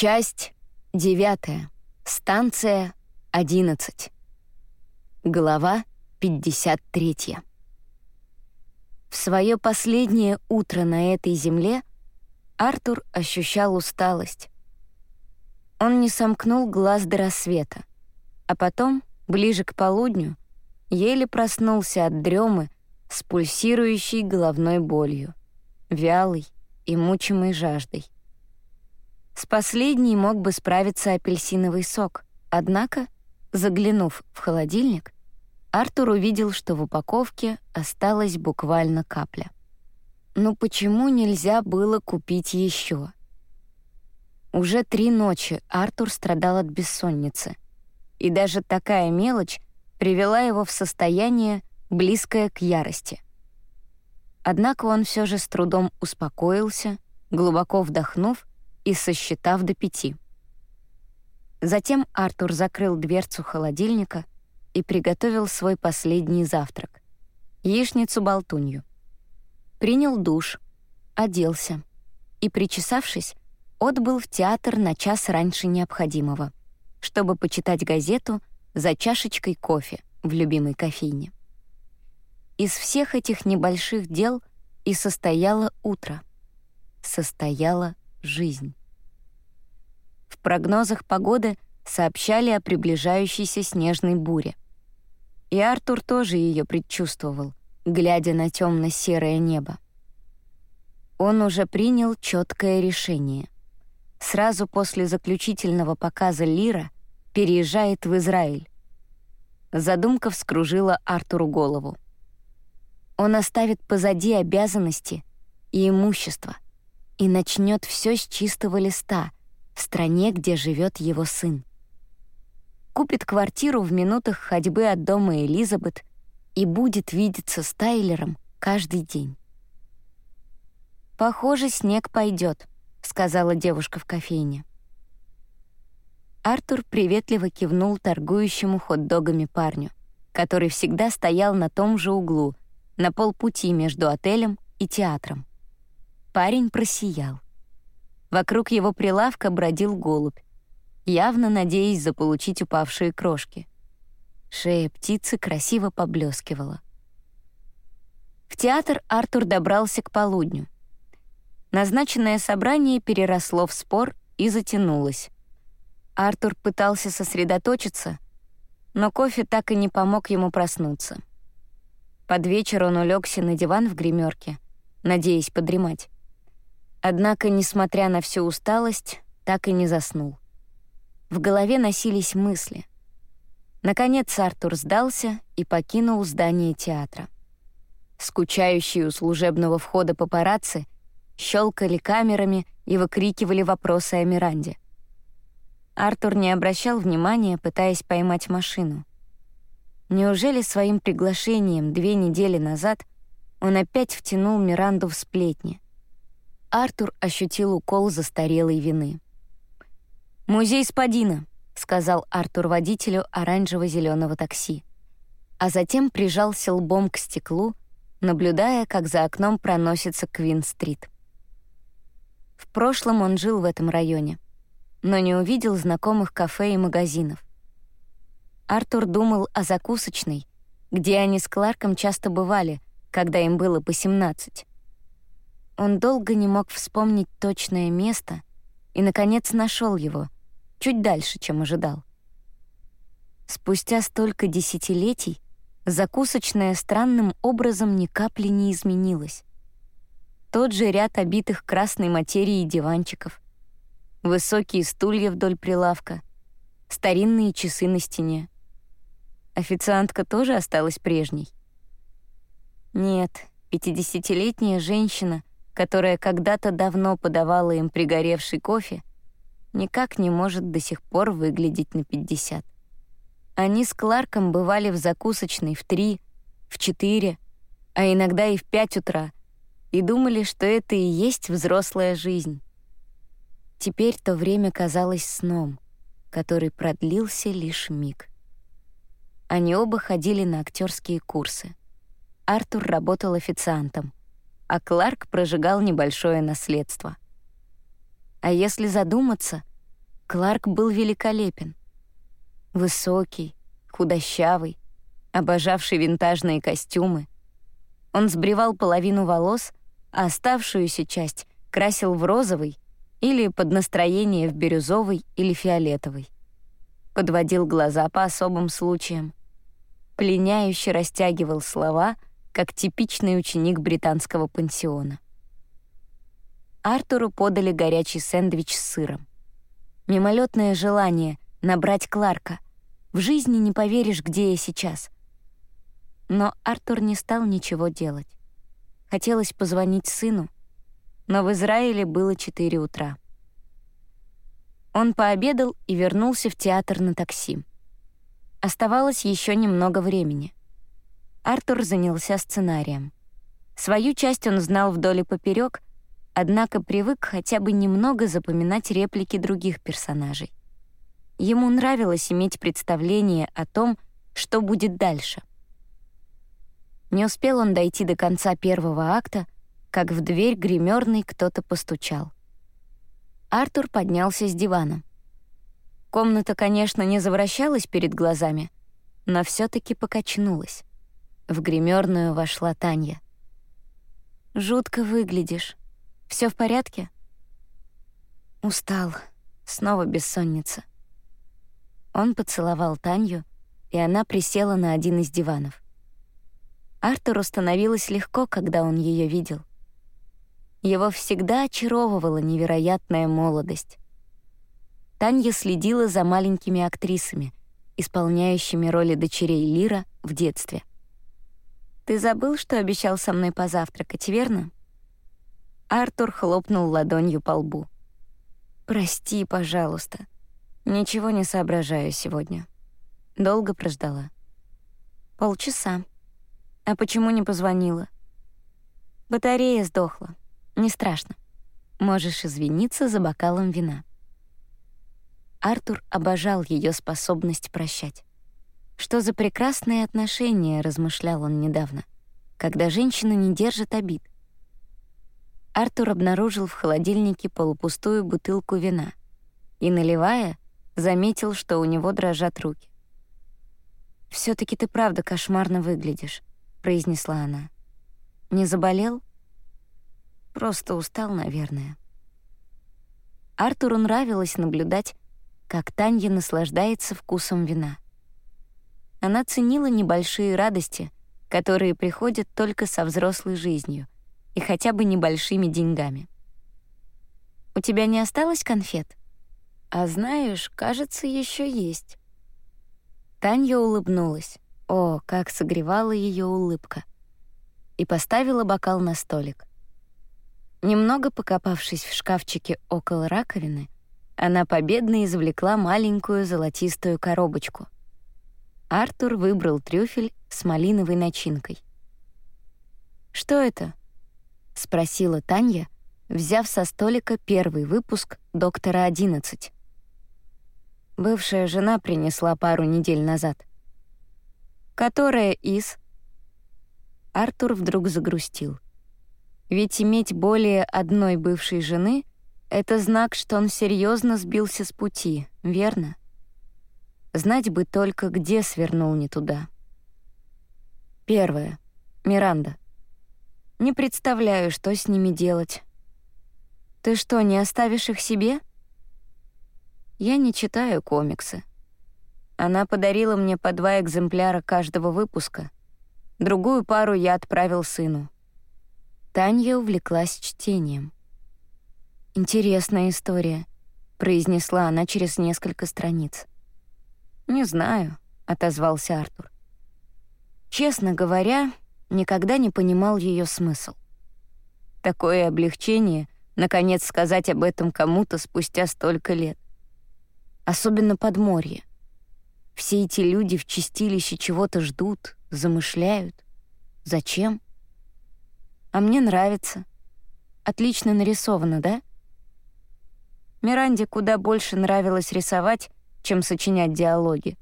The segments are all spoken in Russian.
Часть девятая. Станция одиннадцать. Глава пятьдесят третья. В свое последнее утро на этой земле Артур ощущал усталость. Он не сомкнул глаз до рассвета, а потом, ближе к полудню, еле проснулся от дремы с пульсирующей головной болью, вялой и мучимой жаждой. С последней мог бы справиться апельсиновый сок, однако, заглянув в холодильник, Артур увидел, что в упаковке осталась буквально капля. Ну почему нельзя было купить еще? Уже три ночи Артур страдал от бессонницы, и даже такая мелочь привела его в состояние, близкое к ярости. Однако он все же с трудом успокоился, глубоко вдохнув и сосчитав до пяти. Затем Артур закрыл дверцу холодильника и приготовил свой последний завтрак — яичницу-болтунью. Принял душ, оделся и, причесавшись, отбыл в театр на час раньше необходимого, чтобы почитать газету за чашечкой кофе в любимой кофейне. Из всех этих небольших дел и состояло утро. Состояла жизнь. В прогнозах погоды сообщали о приближающейся снежной буре. И Артур тоже ее предчувствовал, глядя на темно-серое небо. Он уже принял четкое решение. Сразу после заключительного показа Лира переезжает в Израиль. Задумка вскружила Артуру голову. Он оставит позади обязанности и имущество и начнет все с чистого листа — в стране, где живет его сын. Купит квартиру в минутах ходьбы от дома Элизабет и будет видеться с Тайлером каждый день. «Похоже, снег пойдет», — сказала девушка в кофейне. Артур приветливо кивнул торгующему хот-догами парню, который всегда стоял на том же углу, на полпути между отелем и театром. Парень просиял. Вокруг его прилавка бродил голубь, явно надеясь заполучить упавшие крошки. Шея птицы красиво поблескивала. В театр Артур добрался к полудню. Назначенное собрание переросло в спор и затянулось. Артур пытался сосредоточиться, но кофе так и не помог ему проснуться. Под вечер он улегся на диван в гримерке, надеясь подремать. Однако, несмотря на всю усталость, так и не заснул. В голове носились мысли. Наконец Артур сдался и покинул здание театра. Скучающие у служебного входа папарацци щелкали камерами и выкрикивали вопросы о Миранде. Артур не обращал внимания, пытаясь поймать машину. Неужели своим приглашением две недели назад он опять втянул Миранду в сплетни — Артур ощутил укол застарелой вины. «Музей Спадина», — сказал Артур водителю оранжево-зеленого такси, а затем прижался лбом к стеклу, наблюдая, как за окном проносится Квин-стрит. В прошлом он жил в этом районе, но не увидел знакомых кафе и магазинов. Артур думал о закусочной, где они с Кларком часто бывали, когда им было по 17. Он долго не мог вспомнить точное место и, наконец, нашел его, чуть дальше, чем ожидал. Спустя столько десятилетий закусочная странным образом ни капли не изменилась. Тот же ряд обитых красной материей диванчиков, высокие стулья вдоль прилавка, старинные часы на стене. Официантка тоже осталась прежней. Нет, пятидесятилетняя женщина которая когда-то давно подавала им пригоревший кофе, никак не может до сих пор выглядеть на 50. Они с Кларком бывали в закусочной в 3, в 4, а иногда и в 5 утра, и думали, что это и есть взрослая жизнь. Теперь то время казалось сном, который продлился лишь миг. Они оба ходили на актерские курсы. Артур работал официантом а Кларк прожигал небольшое наследство. А если задуматься, Кларк был великолепен. Высокий, худощавый, обожавший винтажные костюмы. Он сбривал половину волос, а оставшуюся часть красил в розовый или под настроение в бирюзовый или фиолетовый. Подводил глаза по особым случаям. Пленяюще растягивал слова, как типичный ученик британского пансиона. Артуру подали горячий сэндвич с сыром. Мимолетное желание набрать Кларка. В жизни не поверишь, где я сейчас. Но Артур не стал ничего делать. Хотелось позвонить сыну, но в Израиле было 4 утра. Он пообедал и вернулся в театр на такси. Оставалось еще немного времени. Артур занялся сценарием. Свою часть он знал вдоль и поперек, однако привык хотя бы немного запоминать реплики других персонажей. Ему нравилось иметь представление о том, что будет дальше. Не успел он дойти до конца первого акта, как в дверь гримерной кто-то постучал. Артур поднялся с дивана. Комната, конечно, не завращалась перед глазами, но все таки покачнулась. В гримерную вошла Таня. «Жутко выглядишь. Все в порядке?» «Устал. Снова бессонница». Он поцеловал Таню, и она присела на один из диванов. Артуру становилось легко, когда он ее видел. Его всегда очаровывала невероятная молодость. Танья следила за маленькими актрисами, исполняющими роли дочерей Лира в детстве. «Ты забыл, что обещал со мной позавтракать, верно?» Артур хлопнул ладонью по лбу. «Прости, пожалуйста. Ничего не соображаю сегодня. Долго прождала?» «Полчаса. А почему не позвонила?» «Батарея сдохла. Не страшно. Можешь извиниться за бокалом вина». Артур обожал ее способность прощать. Что за прекрасные отношения, размышлял он недавно, когда женщина не держит обид. Артур обнаружил в холодильнике полупустую бутылку вина и, наливая, заметил, что у него дрожат руки. все таки ты правда кошмарно выглядишь», — произнесла она. «Не заболел?» Просто устал, наверное. Артуру нравилось наблюдать, как Танья наслаждается вкусом вина. Она ценила небольшие радости, которые приходят только со взрослой жизнью и хотя бы небольшими деньгами. «У тебя не осталось конфет?» «А знаешь, кажется, еще есть». Таня улыбнулась. О, как согревала ее улыбка. И поставила бокал на столик. Немного покопавшись в шкафчике около раковины, она победно извлекла маленькую золотистую коробочку. Артур выбрал трюфель с малиновой начинкой. «Что это?» — спросила Таня, взяв со столика первый выпуск «Доктора 11». Бывшая жена принесла пару недель назад. «Которая из?» Артур вдруг загрустил — ведь иметь более одной бывшей жены — это знак, что он серьезно сбился с пути, верно? Знать бы только, где свернул не туда. Первое. Миранда. Не представляю, что с ними делать. Ты что, не оставишь их себе? Я не читаю комиксы. Она подарила мне по два экземпляра каждого выпуска. Другую пару я отправил сыну. Таня увлеклась чтением. «Интересная история», — произнесла она через несколько страниц. «Не знаю», — отозвался Артур. Честно говоря, никогда не понимал ее смысл. Такое облегчение — наконец сказать об этом кому-то спустя столько лет. Особенно подморье. Все эти люди в чистилище чего-то ждут, замышляют. Зачем? А мне нравится. Отлично нарисовано, да? Миранде куда больше нравилось рисовать, чем сочинять диалоги.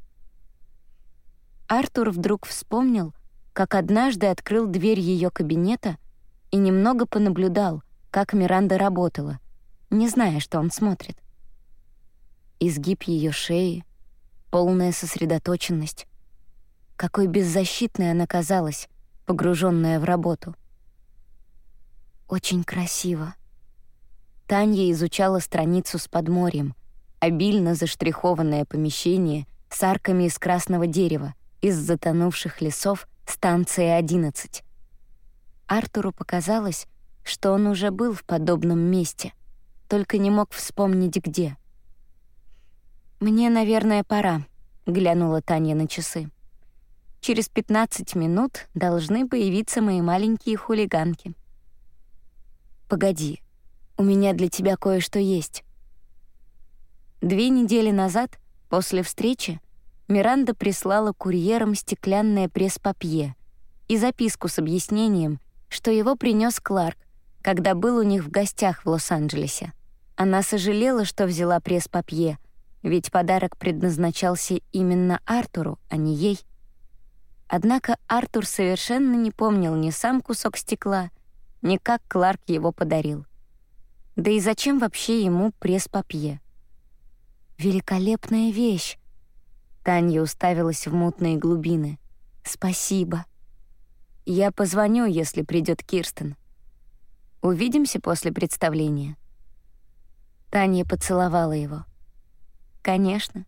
Артур вдруг вспомнил, как однажды открыл дверь ее кабинета и немного понаблюдал, как Миранда работала, не зная, что он смотрит. изгиб ее шеи, полная сосредоточенность. Какой беззащитной она казалась, погруженная в работу. Очень красиво. Таня изучала страницу с подморьем, обильно заштрихованное помещение с арками из красного дерева, из затонувших лесов станции 11. Артуру показалось, что он уже был в подобном месте, только не мог вспомнить где. «Мне, наверное, пора», — глянула Таня на часы. «Через 15 минут должны появиться мои маленькие хулиганки». «Погоди, у меня для тебя кое-что есть». Две недели назад, после встречи, Миранда прислала курьерам стеклянное пресс-папье и записку с объяснением, что его принес Кларк, когда был у них в гостях в Лос-Анджелесе. Она сожалела, что взяла пресс-папье, ведь подарок предназначался именно Артуру, а не ей. Однако Артур совершенно не помнил ни сам кусок стекла, ни как Кларк его подарил. Да и зачем вообще ему пресс-папье? «Великолепная вещь!» Таня уставилась в мутные глубины. «Спасибо. Я позвоню, если придет Кирстен. Увидимся после представления». Таня поцеловала его. «Конечно».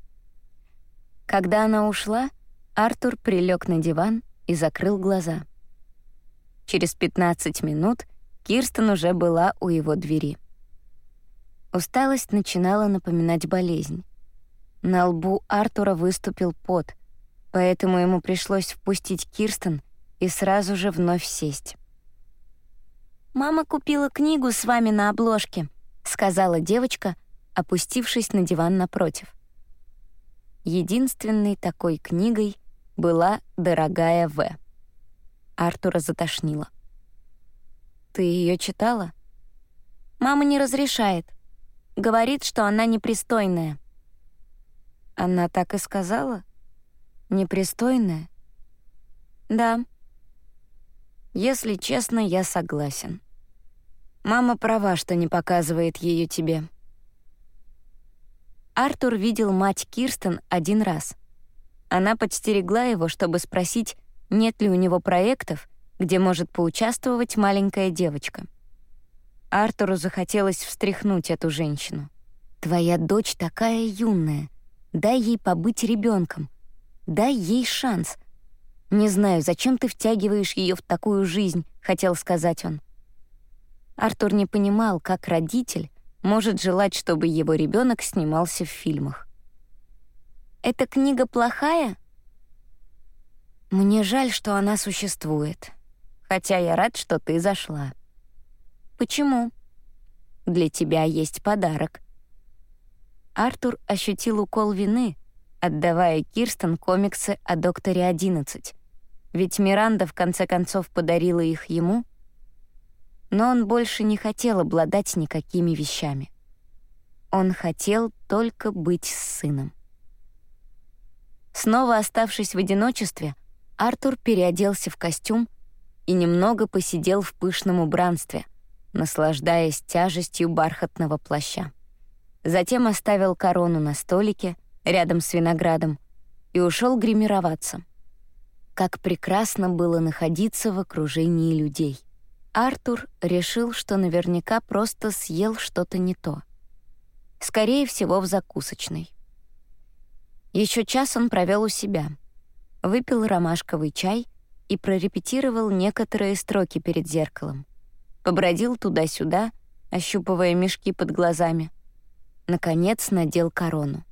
Когда она ушла, Артур прилег на диван и закрыл глаза. Через 15 минут Кирстен уже была у его двери. Усталость начинала напоминать болезнь. На лбу Артура выступил пот, поэтому ему пришлось впустить Кирстен и сразу же вновь сесть. «Мама купила книгу с вами на обложке», — сказала девочка, опустившись на диван напротив. Единственной такой книгой была «Дорогая В». Артура затошнило. «Ты ее читала?» «Мама не разрешает. Говорит, что она непристойная». «Она так и сказала? Непристойная?» «Да». «Если честно, я согласен. Мама права, что не показывает ее тебе». Артур видел мать Кирстен один раз. Она подстерегла его, чтобы спросить, нет ли у него проектов, где может поучаствовать маленькая девочка. Артуру захотелось встряхнуть эту женщину. «Твоя дочь такая юная. Дай ей побыть ребенком. Дай ей шанс. Не знаю, зачем ты втягиваешь ее в такую жизнь», — хотел сказать он. Артур не понимал, как родитель может желать, чтобы его ребенок снимался в фильмах. «Эта книга плохая?» «Мне жаль, что она существует. Хотя я рад, что ты зашла». «Почему?» «Для тебя есть подарок». Артур ощутил укол вины, отдавая Кирстен комиксы о Докторе 11, ведь Миранда в конце концов подарила их ему, но он больше не хотел обладать никакими вещами. Он хотел только быть с сыном. Снова оставшись в одиночестве, Артур переоделся в костюм и немного посидел в пышном убранстве — наслаждаясь тяжестью бархатного плаща. Затем оставил корону на столике рядом с виноградом и ушел гримироваться. Как прекрасно было находиться в окружении людей. Артур решил, что наверняка просто съел что-то не то. Скорее всего, в закусочной. Еще час он провел у себя. Выпил ромашковый чай и прорепетировал некоторые строки перед зеркалом побродил туда-сюда, ощупывая мешки под глазами. Наконец надел корону.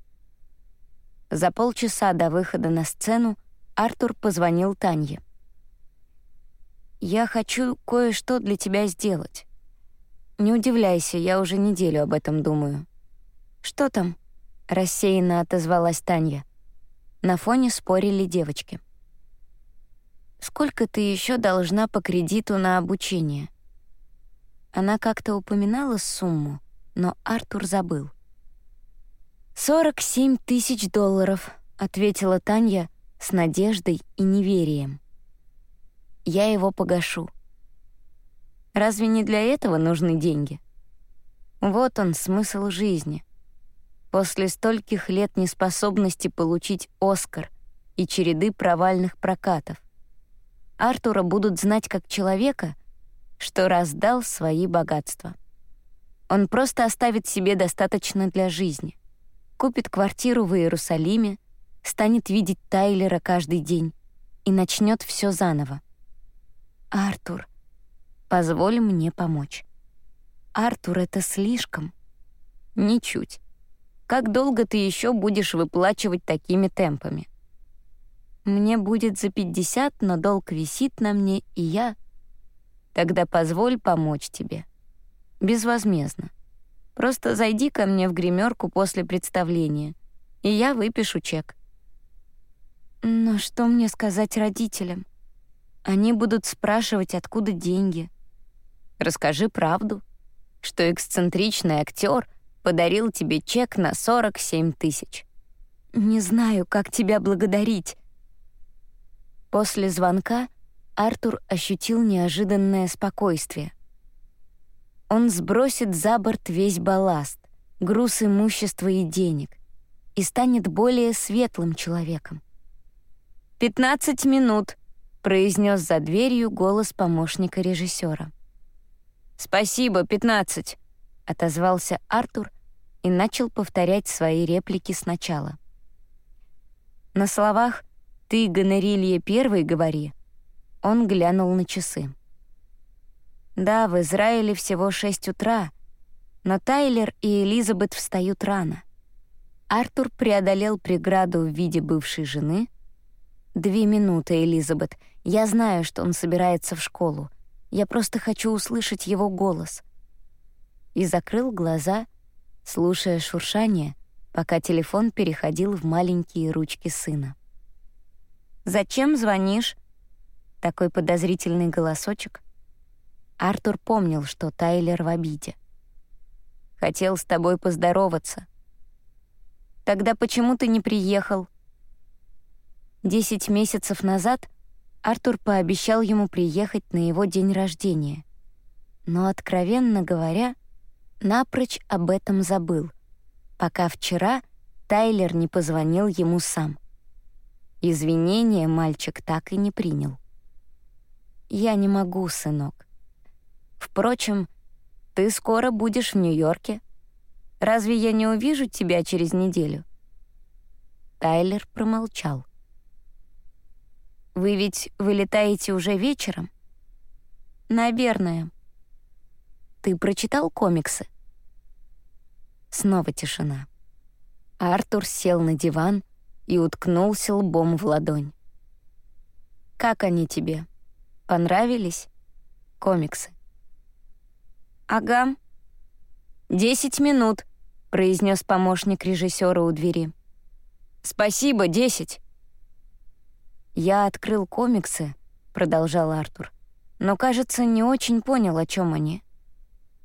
За полчаса до выхода на сцену Артур позвонил Танье. «Я хочу кое-что для тебя сделать. Не удивляйся, я уже неделю об этом думаю». «Что там?» — рассеянно отозвалась Таня. На фоне спорили девочки. «Сколько ты еще должна по кредиту на обучение?» Она как-то упоминала сумму, но Артур забыл. «Сорок семь тысяч долларов», — ответила Таня с надеждой и неверием. «Я его погашу». «Разве не для этого нужны деньги?» Вот он, смысл жизни. После стольких лет неспособности получить «Оскар» и череды провальных прокатов, Артура будут знать как человека, что раздал свои богатства. Он просто оставит себе достаточно для жизни. Купит квартиру в Иерусалиме, станет видеть Тайлера каждый день и начнет все заново. «Артур, позволь мне помочь». «Артур, это слишком». «Ничуть. Как долго ты еще будешь выплачивать такими темпами?» «Мне будет за 50, но долг висит на мне, и я...» «Тогда позволь помочь тебе. Безвозмездно. Просто зайди ко мне в гримерку после представления, и я выпишу чек». «Но что мне сказать родителям?» Они будут спрашивать, откуда деньги. Расскажи правду, что эксцентричный актер подарил тебе чек на 47 тысяч. Не знаю, как тебя благодарить. После звонка Артур ощутил неожиданное спокойствие. Он сбросит за борт весь балласт, груз имущества и денег и станет более светлым человеком. «Пятнадцать минут», произнес за дверью голос помощника режиссера. «Спасибо, пятнадцать», — отозвался Артур и начал повторять свои реплики сначала. На словах «ты, гонорилье, первый говори», он глянул на часы. Да, в Израиле всего шесть утра, но Тайлер и Элизабет встают рано. Артур преодолел преграду в виде бывшей жены. «Две минуты, Элизабет. Я знаю, что он собирается в школу. Я просто хочу услышать его голос. И закрыл глаза, слушая шуршание, пока телефон переходил в маленькие ручки сына. «Зачем звонишь?» Такой подозрительный голосочек. Артур помнил, что Тайлер в обиде. «Хотел с тобой поздороваться». «Тогда почему ты не приехал?» Десять месяцев назад Артур пообещал ему приехать на его день рождения. Но, откровенно говоря, напрочь об этом забыл, пока вчера Тайлер не позвонил ему сам. Извинения мальчик так и не принял. «Я не могу, сынок. Впрочем, ты скоро будешь в Нью-Йорке. Разве я не увижу тебя через неделю?» Тайлер промолчал. Вы ведь вылетаете уже вечером? Наверное. Ты прочитал комиксы? Снова тишина. Артур сел на диван и уткнулся лбом в ладонь. «Как они тебе? Понравились? Комиксы?» «Ага. Десять минут», — произнес помощник режиссера у двери. «Спасибо, десять». «Я открыл комиксы», — продолжал Артур, «но, кажется, не очень понял, о чем они.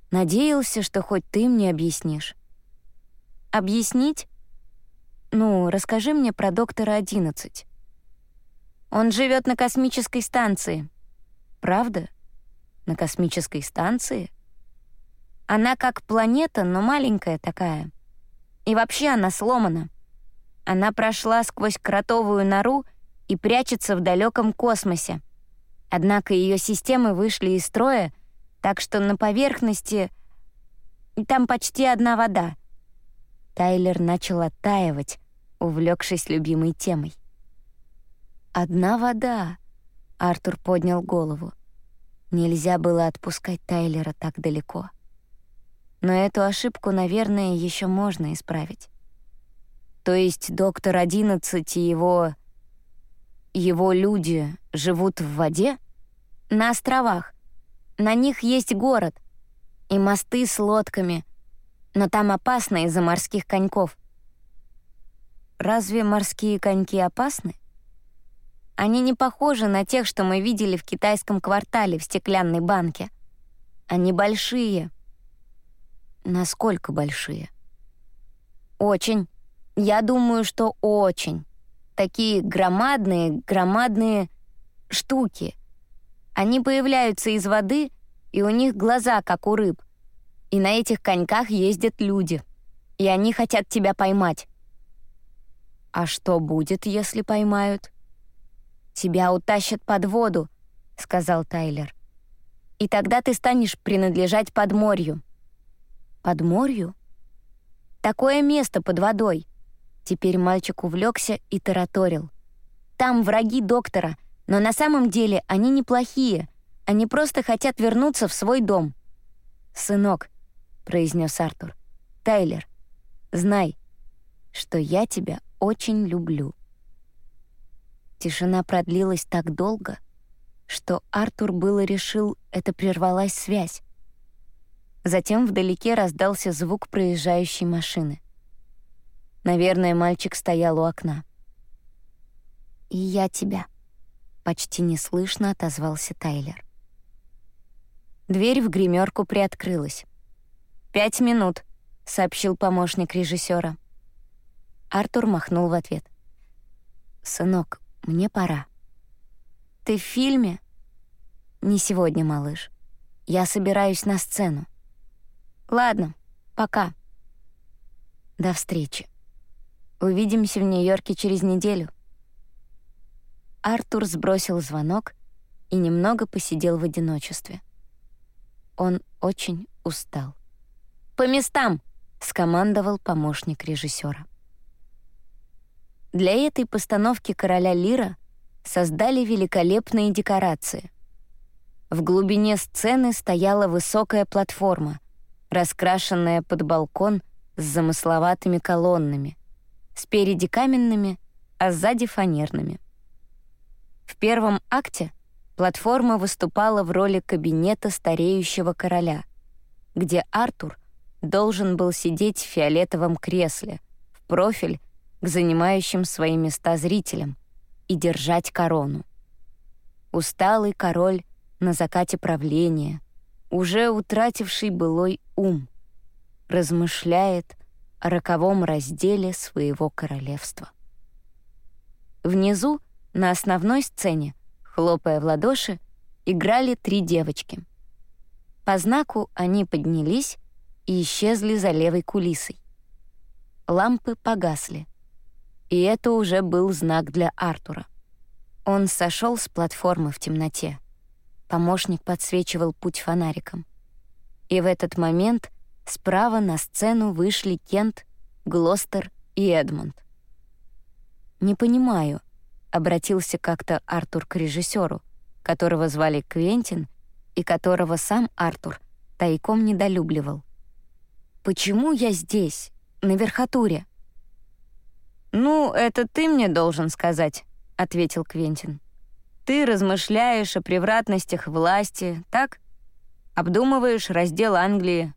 Надеялся, что хоть ты мне объяснишь». «Объяснить?» «Ну, расскажи мне про доктора 11». «Он живет на космической станции». «Правда? На космической станции?» «Она как планета, но маленькая такая. И вообще она сломана. Она прошла сквозь кротовую нору и прячется в далеком космосе. Однако ее системы вышли из строя, так что на поверхности там почти одна вода. Тайлер начал оттаивать, увлекшись любимой темой. «Одна вода», — Артур поднял голову. Нельзя было отпускать Тайлера так далеко. Но эту ошибку, наверное, еще можно исправить. То есть доктор 11 и его его люди живут в воде? На островах. На них есть город. И мосты с лодками. Но там опасно из-за морских коньков. Разве морские коньки опасны? Они не похожи на тех, что мы видели в китайском квартале в стеклянной банке. Они большие. Насколько большие? Очень. Я думаю, что очень такие громадные, громадные штуки. Они появляются из воды, и у них глаза, как у рыб. И на этих коньках ездят люди. и они хотят тебя поймать». «А что будет, если поймают?» «Тебя утащат под воду», — сказал Тайлер. «И тогда ты станешь принадлежать подморью». «Подморью?» «Такое место под водой». Теперь мальчик увлекся и тараторил. «Там враги доктора, но на самом деле они неплохие. Они просто хотят вернуться в свой дом». «Сынок», — произнес Артур, — «Тайлер, знай, что я тебя очень люблю». Тишина продлилась так долго, что Артур было решил, это прервалась связь. Затем вдалеке раздался звук проезжающей машины. Наверное, мальчик стоял у окна. «И я тебя», — почти неслышно отозвался Тайлер. Дверь в гримерку приоткрылась. «Пять минут», — сообщил помощник режиссера. Артур махнул в ответ. «Сынок, мне пора». «Ты в фильме?» «Не сегодня, малыш. Я собираюсь на сцену». «Ладно, пока». «До встречи. Увидимся в Нью-Йорке через неделю». Артур сбросил звонок и немного посидел в одиночестве. Он очень устал. «По местам!» — скомандовал помощник режиссера. Для этой постановки «Короля Лира» создали великолепные декорации. В глубине сцены стояла высокая платформа, раскрашенная под балкон с замысловатыми колоннами, спереди каменными, а сзади фанерными. В первом акте платформа выступала в роли кабинета стареющего короля, где Артур должен был сидеть в фиолетовом кресле, в профиль к занимающим свои места зрителям и держать корону. Усталый король на закате правления, уже утративший былой ум, размышляет о роковом разделе своего королевства. Внизу, на основной сцене, хлопая в ладоши, играли три девочки. По знаку они поднялись и исчезли за левой кулисой. Лампы погасли. И это уже был знак для Артура. Он сошел с платформы в темноте. Помощник подсвечивал путь фонариком. И в этот момент справа на сцену вышли Кент, Глостер и Эдмунд. «Не понимаю», — обратился как-то Артур к режиссеру, которого звали Квентин и которого сам Артур тайком недолюбливал. «Почему я здесь, на верхотуре?» «Ну, это ты мне должен сказать», — ответил Квентин. «Ты размышляешь о превратностях власти, так? Обдумываешь раздел Англии.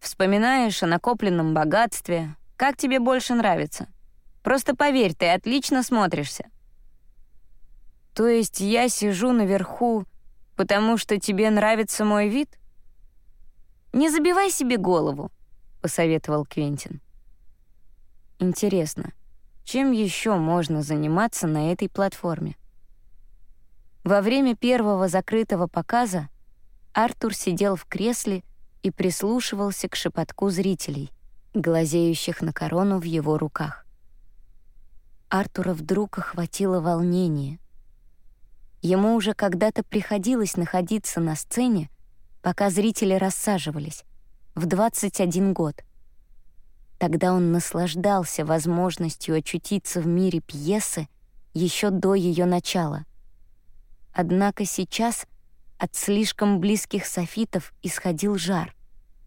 Вспоминаешь о накопленном богатстве. Как тебе больше нравится? Просто поверь, ты отлично смотришься». «То есть я сижу наверху, потому что тебе нравится мой вид?» «Не забивай себе голову», — посоветовал Квентин. Интересно, чем еще можно заниматься на этой платформе? Во время первого закрытого показа Артур сидел в кресле и прислушивался к шепотку зрителей, глазеющих на корону в его руках. Артура вдруг охватило волнение. Ему уже когда-то приходилось находиться на сцене, пока зрители рассаживались, в 21 год — Тогда он наслаждался возможностью очутиться в мире пьесы еще до ее начала. Однако сейчас от слишком близких софитов исходил жар,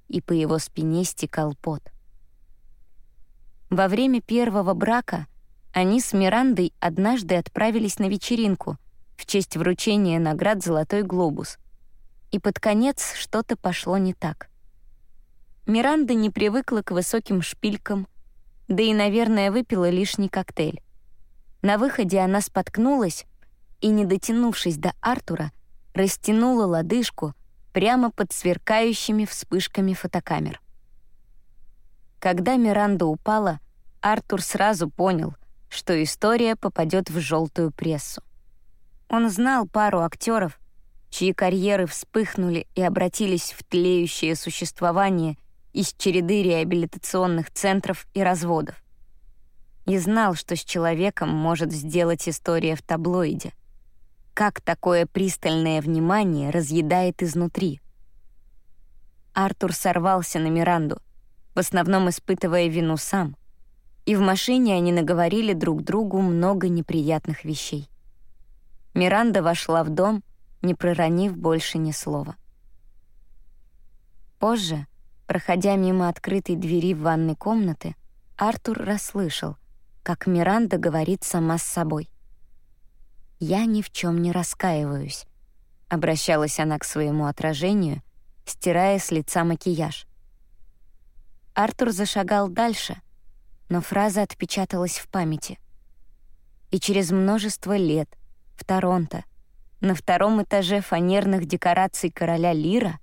и по его спине стекал пот. Во время первого брака они с Мирандой однажды отправились на вечеринку в честь вручения наград «Золотой глобус», и под конец что-то пошло не так — Миранда не привыкла к высоким шпилькам, да и, наверное, выпила лишний коктейль. На выходе она споткнулась и, не дотянувшись до Артура, растянула лодыжку прямо под сверкающими вспышками фотокамер. Когда Миранда упала, Артур сразу понял, что история попадет в желтую прессу. Он знал пару актеров, чьи карьеры вспыхнули и обратились в тлеющее существование — из череды реабилитационных центров и разводов. И знал, что с человеком может сделать история в таблоиде. Как такое пристальное внимание разъедает изнутри. Артур сорвался на Миранду, в основном испытывая вину сам. И в машине они наговорили друг другу много неприятных вещей. Миранда вошла в дом, не проронив больше ни слова. Позже, проходя мимо открытой двери в ванной комнаты, Артур расслышал, как Миранда говорит сама с собой. «Я ни в чем не раскаиваюсь», — обращалась она к своему отражению, стирая с лица макияж. Артур зашагал дальше, но фраза отпечаталась в памяти. И через множество лет в Торонто, на втором этаже фанерных декораций короля Лира,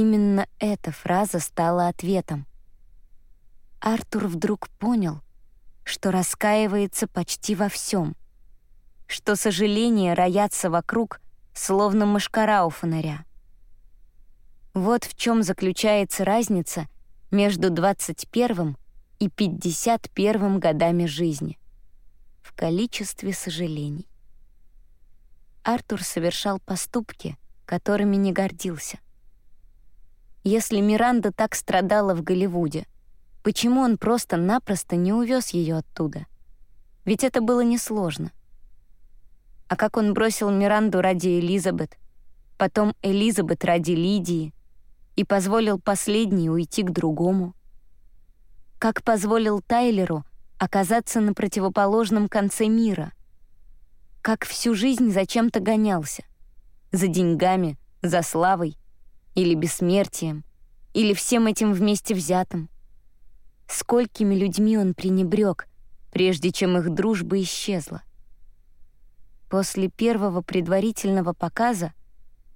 именно эта фраза стала ответом. Артур вдруг понял, что раскаивается почти во всем, что сожаления роятся вокруг, словно мошкара у фонаря. Вот в чем заключается разница между 21 и 51 годами жизни. В количестве сожалений. Артур совершал поступки, которыми не гордился. Если Миранда так страдала в Голливуде, почему он просто-напросто не увез ее оттуда? Ведь это было несложно. А как он бросил Миранду ради Элизабет, потом Элизабет ради Лидии и позволил последней уйти к другому? Как позволил Тайлеру оказаться на противоположном конце мира? как всю жизнь зачем-то гонялся. За деньгами, за славой или бессмертием, или всем этим вместе взятым. Сколькими людьми он пренебрег, прежде чем их дружба исчезла. После первого предварительного показа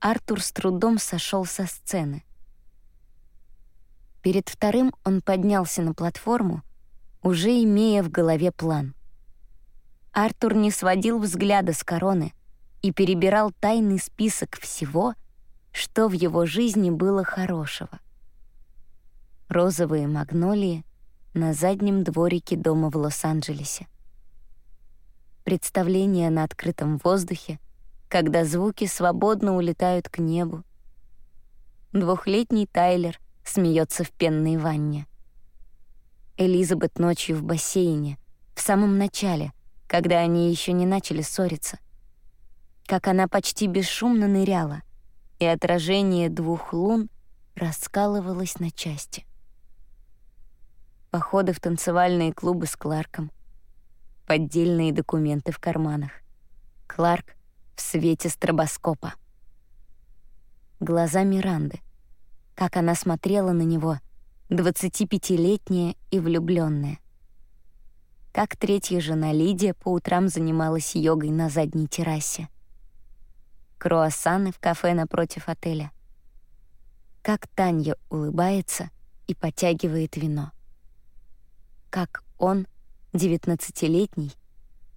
Артур с трудом сошел со сцены. Перед вторым он поднялся на платформу, уже имея в голове план — Артур не сводил взгляда с короны и перебирал тайный список всего, что в его жизни было хорошего. Розовые магнолии на заднем дворике дома в Лос-Анджелесе. Представление на открытом воздухе, когда звуки свободно улетают к небу. Двухлетний Тайлер смеется в пенной ванне. Элизабет ночью в бассейне, в самом начале — когда они еще не начали ссориться. Как она почти бесшумно ныряла, и отражение двух лун раскалывалось на части. Походы в танцевальные клубы с Кларком, поддельные документы в карманах. Кларк в свете стробоскопа. Глаза Миранды. Как она смотрела на него, 25-летняя и влюбленная как третья жена Лидия по утрам занималась йогой на задней террасе. Круассаны в кафе напротив отеля. Как Таня улыбается и потягивает вино. Как он, девятнадцатилетний,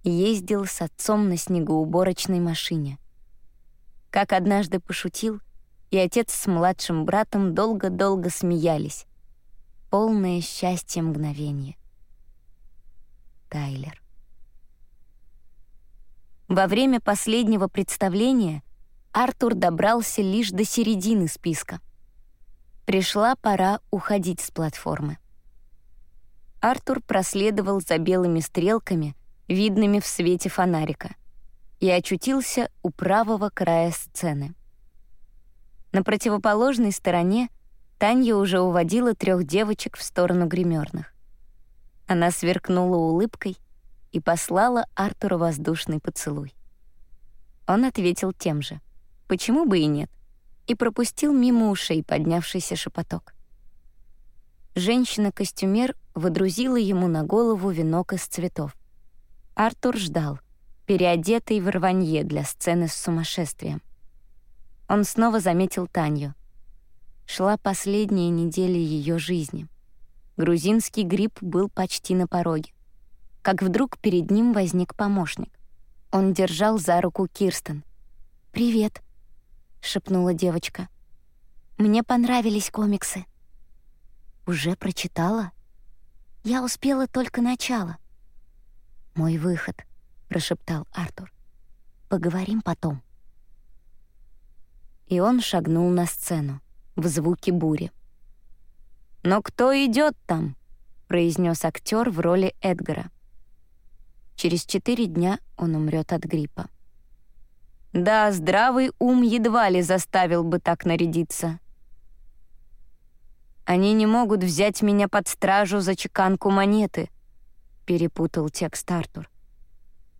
ездил с отцом на снегоуборочной машине. Как однажды пошутил, и отец с младшим братом долго-долго смеялись. Полное счастье мгновение. Тайлер. Во время последнего представления Артур добрался лишь до середины списка. Пришла пора уходить с платформы. Артур проследовал за белыми стрелками, видными в свете фонарика, и очутился у правого края сцены. На противоположной стороне Таня уже уводила трех девочек в сторону гримерных. Она сверкнула улыбкой и послала Артуру воздушный поцелуй. Он ответил тем же. Почему бы и нет? И пропустил мимо ушей поднявшийся шепоток. Женщина-костюмер водрузила ему на голову венок из цветов. Артур ждал, переодетый в рванье для сцены с сумасшествием. Он снова заметил Таню. Шла последняя неделя ее жизни. Грузинский гриб был почти на пороге. Как вдруг перед ним возник помощник. Он держал за руку Кирстен. «Привет», — шепнула девочка. «Мне понравились комиксы». «Уже прочитала?» «Я успела только начало». «Мой выход», — прошептал Артур. «Поговорим потом». И он шагнул на сцену, в звуки бури. «Но кто идет там?» — произнес актер в роли Эдгара. Через четыре дня он умрет от гриппа. Да, здравый ум едва ли заставил бы так нарядиться. «Они не могут взять меня под стражу за чеканку монеты», — перепутал текст Артур.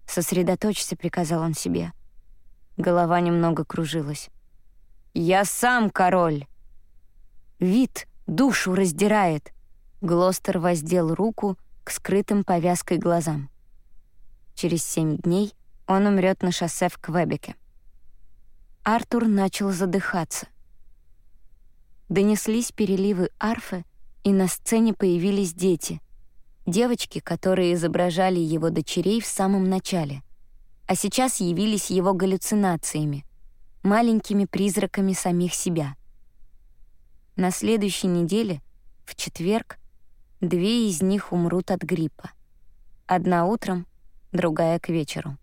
«Сосредоточься», — приказал он себе. Голова немного кружилась. «Я сам король!» «Вид душу раздирает!» Глостер воздел руку к скрытым повязкой глазам. Через семь дней он умрет на шоссе в Квебеке. Артур начал задыхаться. Донеслись переливы арфы, и на сцене появились дети. Девочки, которые изображали его дочерей в самом начале, а сейчас явились его галлюцинациями, маленькими призраками самих себя. На следующей неделе, в четверг, две из них умрут от гриппа. Одна утром, другая к вечеру.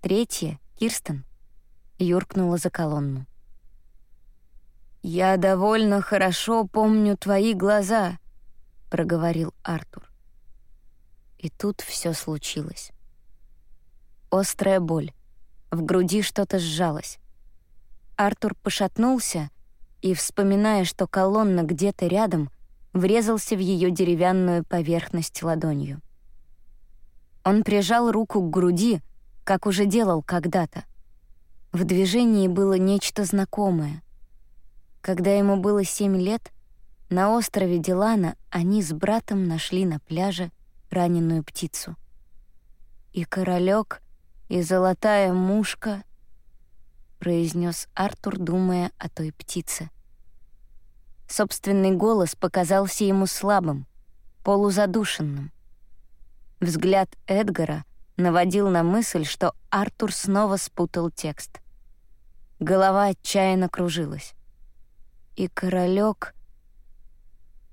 Третья, Кирстен, юркнула за колонну. «Я довольно хорошо помню твои глаза», — проговорил Артур. И тут все случилось. Острая боль. В груди что-то сжалось. Артур пошатнулся и, вспоминая, что колонна где-то рядом, врезался в ее деревянную поверхность ладонью. Он прижал руку к груди, как уже делал когда-то. В движении было нечто знакомое. Когда ему было семь лет, на острове Дилана они с братом нашли на пляже раненую птицу. «И королек, и золотая мушка», — произнес Артур, думая о той птице. Собственный голос показался ему слабым, полузадушенным. Взгляд Эдгара наводил на мысль, что Артур снова спутал текст. Голова отчаянно кружилась. И королек...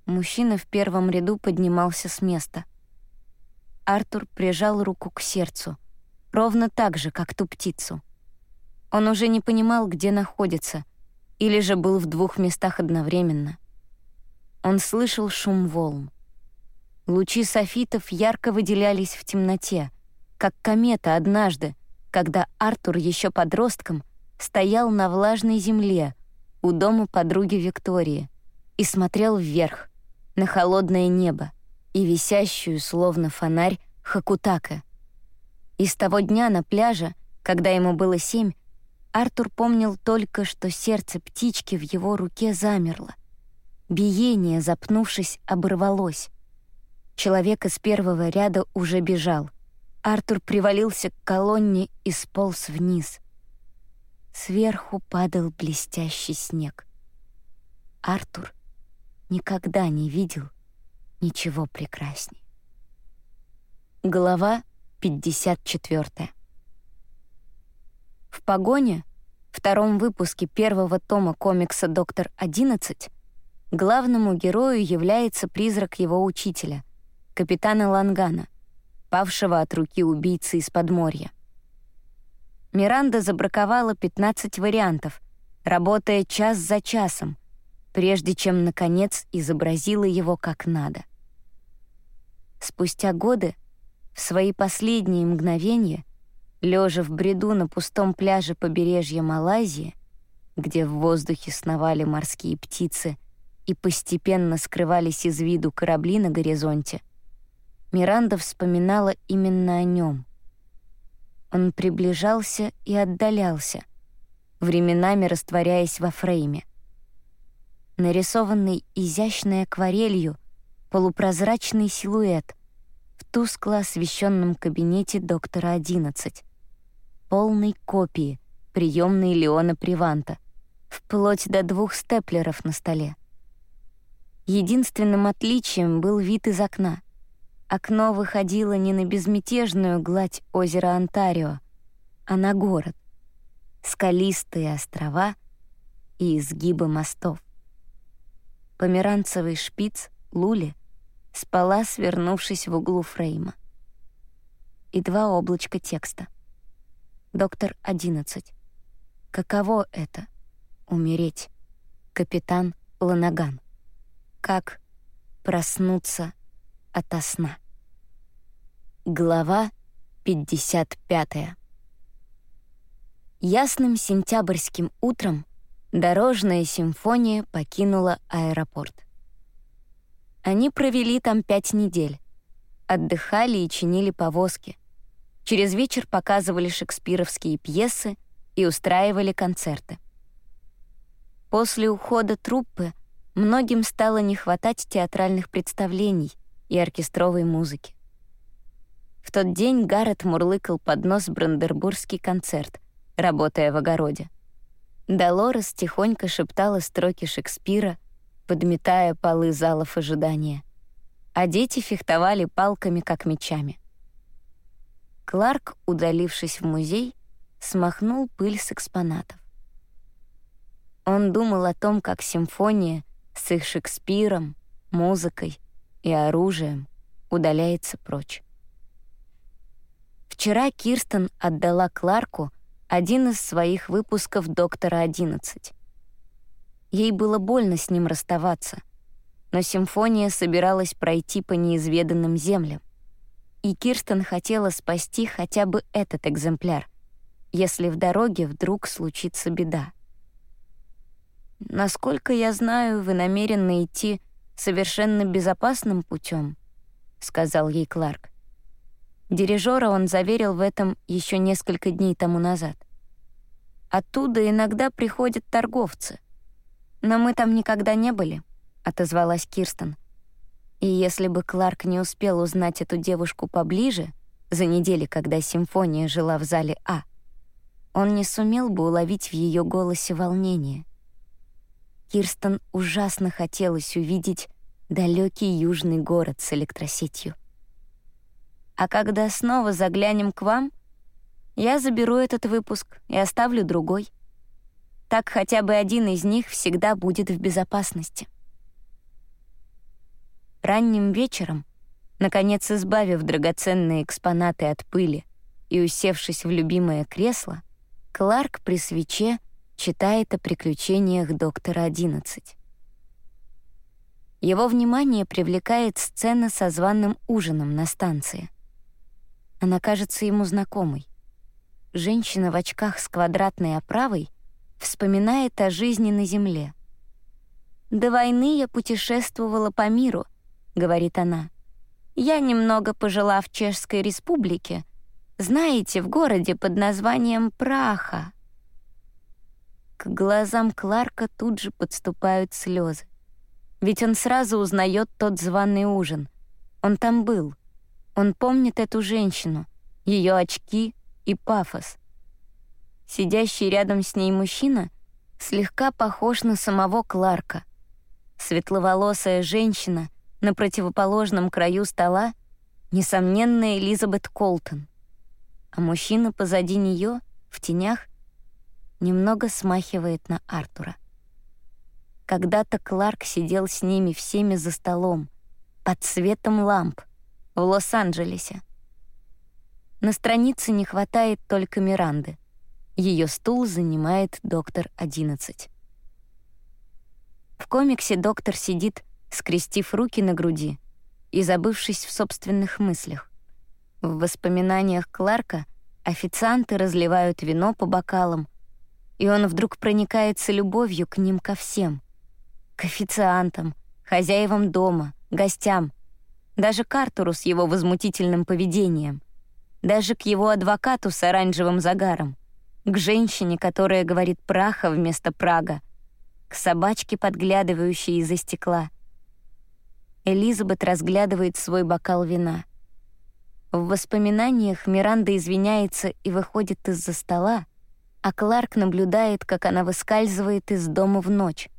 Мужчина в первом ряду поднимался с места. Артур прижал руку к сердцу, ровно так же, как ту птицу. Он уже не понимал, где находится, или же был в двух местах одновременно. Он слышал шум волн. Лучи софитов ярко выделялись в темноте, как комета однажды, когда Артур еще подростком стоял на влажной земле у дома подруги Виктории и смотрел вверх, на холодное небо и висящую, словно фонарь, Хакутака. И с того дня на пляже, когда ему было семь, Артур помнил только, что сердце птички в его руке замерло. Биение, запнувшись, оборвалось. Человек из первого ряда уже бежал. Артур привалился к колонне и сполз вниз. Сверху падал блестящий снег. Артур никогда не видел ничего прекрасней. Глава 54. В «Погоне», втором выпуске первого тома комикса «Доктор 11», главному герою является призрак его учителя — капитана Лангана, павшего от руки убийцы из Подморья. Миранда забраковала 15 вариантов, работая час за часом, прежде чем, наконец, изобразила его как надо. Спустя годы, в свои последние мгновения, лежа в бреду на пустом пляже побережья Малайзии, где в воздухе сновали морские птицы и постепенно скрывались из виду корабли на горизонте, Миранда вспоминала именно о нем. Он приближался и отдалялся, временами растворяясь во фрейме. Нарисованный изящной акварелью полупрозрачный силуэт в тускло освещенном кабинете доктора 11, полной копии приемной Леона Приванта, вплоть до двух степлеров на столе. Единственным отличием был вид из окна. Окно выходило не на безмятежную гладь озера Онтарио, а на город, скалистые острова и изгибы мостов. Померанцевый шпиц Лули спала, свернувшись в углу фрейма. И два облачка текста. Доктор 11. Каково это — умереть? Капитан Ланаган. Как проснуться ото сна? Глава 55. Ясным сентябрьским утром дорожная симфония покинула аэропорт. Они провели там пять недель. Отдыхали и чинили повозки. Через вечер показывали шекспировские пьесы и устраивали концерты. После ухода труппы многим стало не хватать театральных представлений и оркестровой музыки. В тот день Гаррет мурлыкал под нос брандербургский концерт, работая в огороде. Долорес тихонько шептала строки Шекспира, подметая полы залов ожидания, а дети фехтовали палками, как мечами. Кларк, удалившись в музей, смахнул пыль с экспонатов. Он думал о том, как симфония с их Шекспиром, музыкой и оружием удаляется прочь. Вчера Кирстен отдала Кларку один из своих выпусков «Доктора 11». Ей было больно с ним расставаться, но симфония собиралась пройти по неизведанным землям и Кирстен хотела спасти хотя бы этот экземпляр, если в дороге вдруг случится беда. «Насколько я знаю, вы намерены идти совершенно безопасным путем, сказал ей Кларк. Дирижера он заверил в этом еще несколько дней тому назад. «Оттуда иногда приходят торговцы. Но мы там никогда не были», — отозвалась Кирстен. И если бы Кларк не успел узнать эту девушку поближе, за неделю, когда симфония жила в зале А, он не сумел бы уловить в ее голосе волнение. Кирстен ужасно хотелось увидеть далекий южный город с электросетью. А когда снова заглянем к вам, я заберу этот выпуск и оставлю другой. Так хотя бы один из них всегда будет в безопасности. Ранним вечером, наконец избавив драгоценные экспонаты от пыли и усевшись в любимое кресло, Кларк при свече читает о приключениях доктора 11. Его внимание привлекает сцена со званым ужином на станции. Она кажется ему знакомой. Женщина в очках с квадратной оправой вспоминает о жизни на Земле. «До войны я путешествовала по миру», — говорит она. «Я немного пожила в Чешской республике. Знаете, в городе под названием Праха». К глазам Кларка тут же подступают слезы. Ведь он сразу узнает тот званый ужин. Он там был. Он помнит эту женщину, ее очки и пафос. Сидящий рядом с ней мужчина слегка похож на самого Кларка. Светловолосая женщина на противоположном краю стола несомненно Элизабет Колтон, а мужчина позади нее в тенях немного смахивает на Артура. Когда-то Кларк сидел с ними всеми за столом, под светом ламп, в Лос-Анджелесе. На странице не хватает только Миранды. Ее стул занимает доктор 11. В комиксе доктор сидит скрестив руки на груди и забывшись в собственных мыслях. В воспоминаниях Кларка официанты разливают вино по бокалам, и он вдруг проникается любовью к ним ко всем. К официантам, хозяевам дома, гостям, даже к Артуру с его возмутительным поведением, даже к его адвокату с оранжевым загаром, к женщине, которая говорит «праха» вместо «прага», к собачке, подглядывающей из-за стекла — Элизабет разглядывает свой бокал вина. В воспоминаниях Миранда извиняется и выходит из-за стола, а Кларк наблюдает, как она выскальзывает из дома в ночь.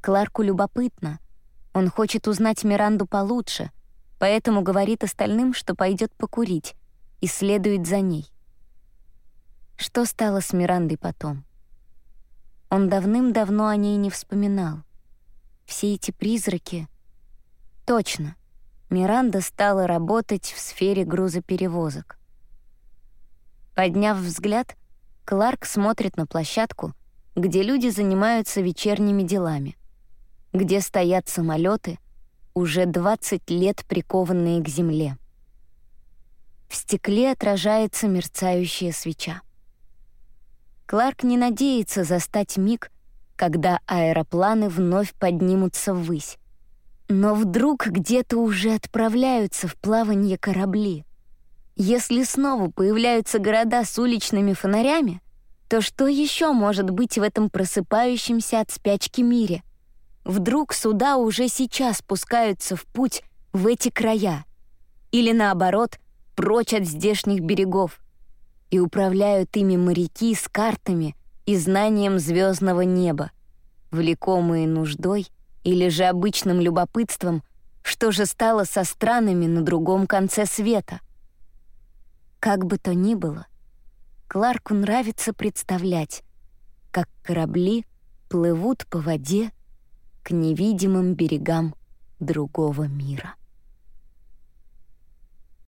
Кларку любопытно. Он хочет узнать Миранду получше, поэтому говорит остальным, что пойдет покурить, и следует за ней. Что стало с Мирандой потом? Он давным-давно о ней не вспоминал. Все эти призраки — Точно. Миранда стала работать в сфере грузоперевозок. Подняв взгляд, Кларк смотрит на площадку, где люди занимаются вечерними делами, где стоят самолеты, уже 20 лет прикованные к земле. В стекле отражается мерцающая свеча. Кларк не надеется застать миг, когда аэропланы вновь поднимутся ввысь. Но вдруг где-то уже отправляются в плавание корабли. Если снова появляются города с уличными фонарями, то что еще может быть в этом просыпающемся от спячки мире? Вдруг суда уже сейчас спускаются в путь в эти края? Или наоборот, прочь от здешних берегов? и управляют ими моряки с картами и знанием звездного неба, влекомые нуждой или же обычным любопытством, что же стало со странами на другом конце света. Как бы то ни было, Кларку нравится представлять, как корабли плывут по воде к невидимым берегам другого мира.